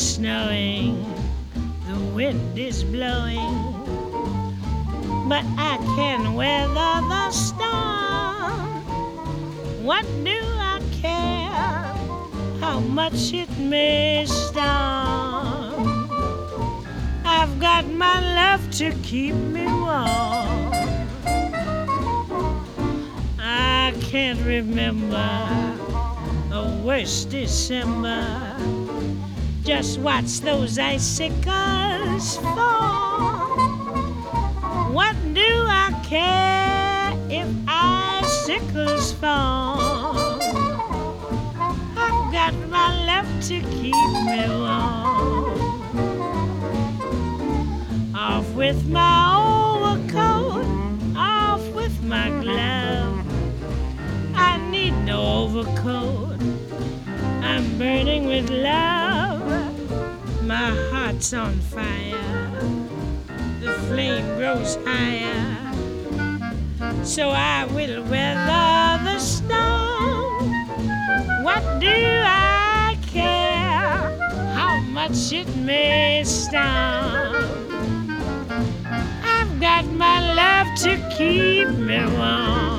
snowing, the wind is blowing, but I can weather the storm. What do I care how much it may storm? I've got my love to keep me warm. I can't remember a worse December. Just watch those icicles fall. What do I care if icicles fall? I've got my love to keep me warm. Off with my overcoat, off with my glove. I need no overcoat. I'm burning with love. Heart's on fire. The flame grows higher. So I will weather the storm. What do I care how much it may storm? I've got my love to keep me warm.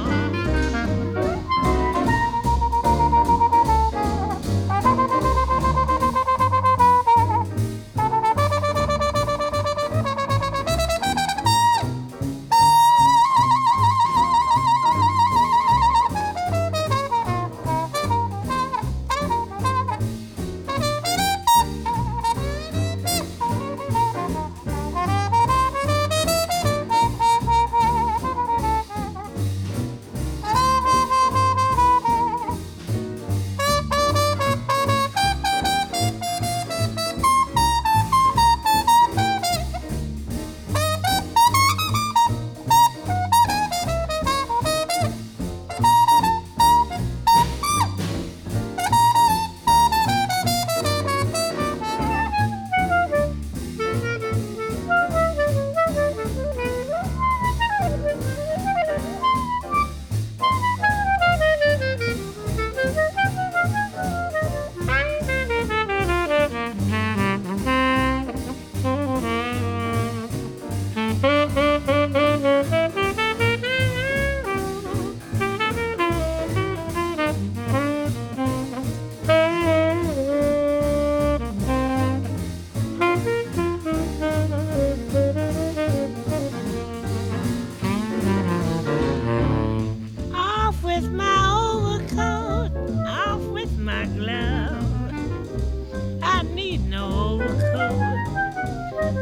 I need no overcoat.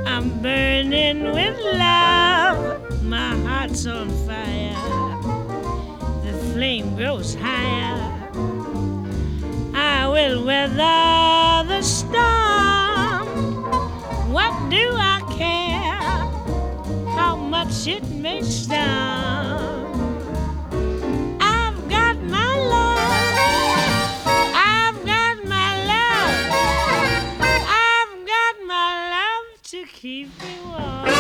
I'm burning with love. My heart's on fire. The flame grows higher. I will weather the storm. What do I care how much it may storm? Steve Below.